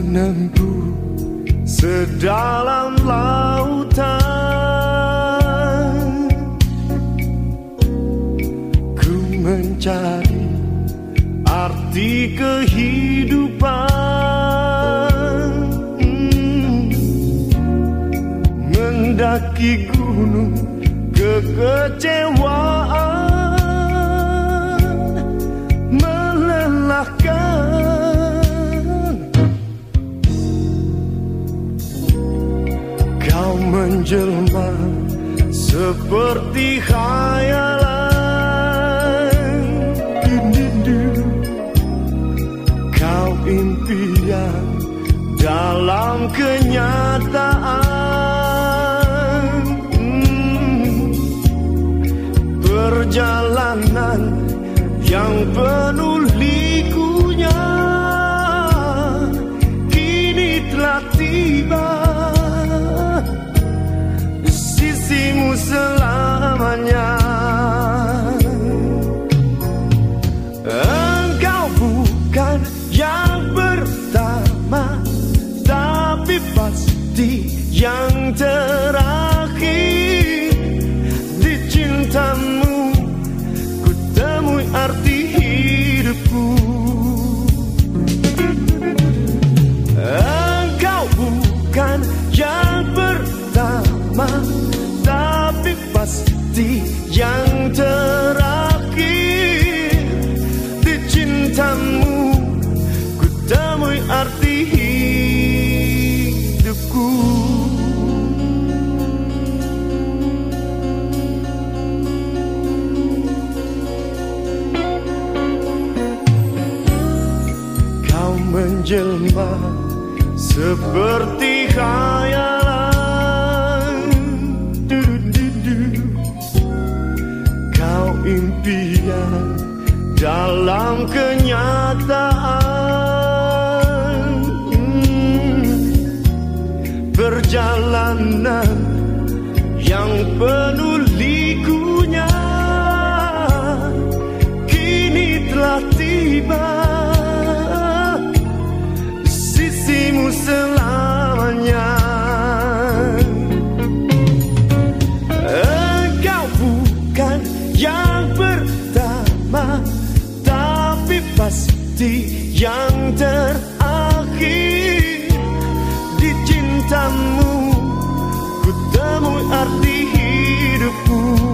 menempuh sedalam lautan Ku mencari arti kehidupan. Mendaki gunung kekecewaan seperti khayalan. Kau impian dalam kenyataan yang pertama Tapi pasti yang terakhir. Di cintamu ku temui arti hidupku. Kau menjelma seperti khayalan Du-du-du-du. Kau impian dalam kenyataan. Perjalanan yang penuh likunya Kini telah tiba sisimu selamanya yang terakhir. Di cintamu ku temui arti hidupku